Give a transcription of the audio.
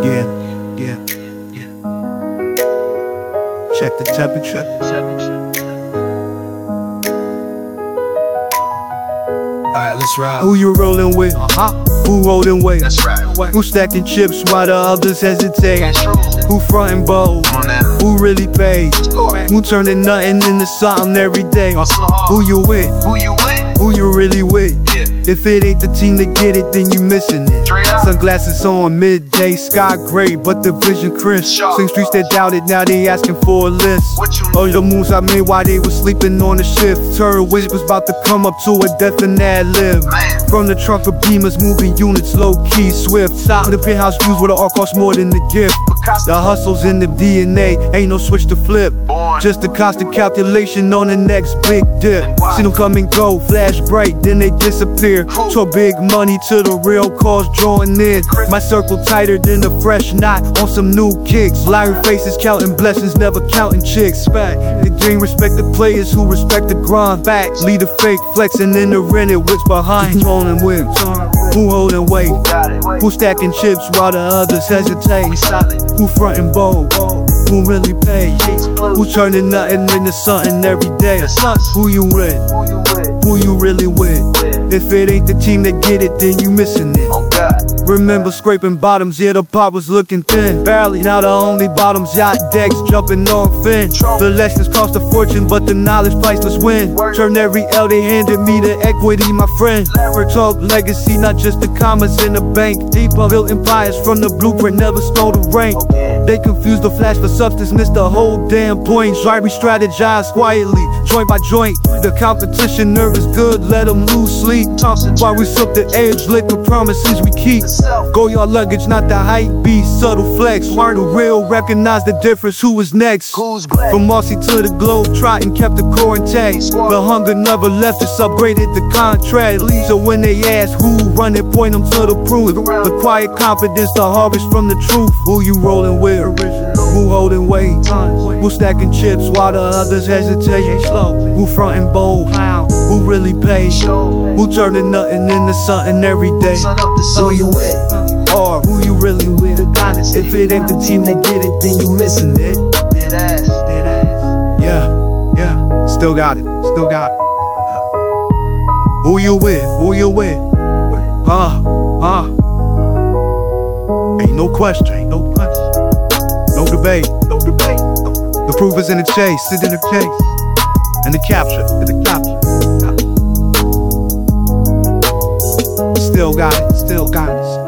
Yeah, yeah, yeah. Check the temperature. Alright, let's ride. Who you rolling with? Uh-huh. Who rolling with? That's right. Who stacking chips while the others hesitate? That's true. Who frontin' bold? Come on now. Who really pays? Who turning nothing into something every day? Who you with? Who you with? Who you really with? If it ain't the team to get it, then you missing it. Sunglasses on midday, sky gray, but the vision crisp. Same streets that doubted, now they asking for a list. All oh, the moves I made while they was sleeping on the shift. Wish was about to come up to a death and ad lib. From the trunk of beamers, moving units, low key, swift. Top of the penthouse views where the all cost more than the gift. The hustle's in the DNA, ain't no switch to flip. Just a constant calculation on the next big dip. See them come and go, flash bright, then they disappear. So big money to the real cause drawing in. My circle tighter than a fresh knot on some new kicks. Lying faces counting blessings, never counting chicks. Back. The dream respect the players who respect the grind. Back. Lead the fake flexing in the rented, what's behind. Rolling with who holding weight. Who stacking chips while the others hesitate? Who frontin' bold? Who really pay? Who turning nothing into something every day? Who you with? Who you really with? If it ain't the team that get it, then you missing it. On God. Remember scraping bottoms, yeah, the pot was looking thin. Barely now the only bottoms, yacht decks jumping on fin. The lessons cost a fortune, but the knowledge priceless win. Turn every L they handed me to equity, my friend. For talk legacy, not just the commas in the bank. Deeper built empires from the blueprint, never stole the rank. Oh, They confuse the flash for substance, miss the whole damn point. Try we strategize quietly, joint by joint. The competition nervous good, let them lose sleep. While we sip the edge, liquor promises we keep. Goyard luggage, not the hype beast, subtle flex. Learn the real, recognize the difference, who is next. Who's? From Marcy to the globe, trotting kept the core intact. The hunger never left us, upgraded the contract. So when they ask who run it, point them to the proof. The quiet confidence, the harvest from the truth. Who you rolling with? Who holding weight? Who stacking chips while the others hesitate? Who frontin' bold? Who really pays? Who turning nothing into something every day? Who you with? Or who you really with? If it ain't the team that get it, then you missing it. Dead ass. Dead ass. Yeah, yeah. Still got it. Still got it. Who you with? Who you with? Huh? Huh? Ain't no question. Ain't no question. No debate. No debate. The proof is in the chase. Sit in the case. And the capture. In the capture. Still got it. Still got it.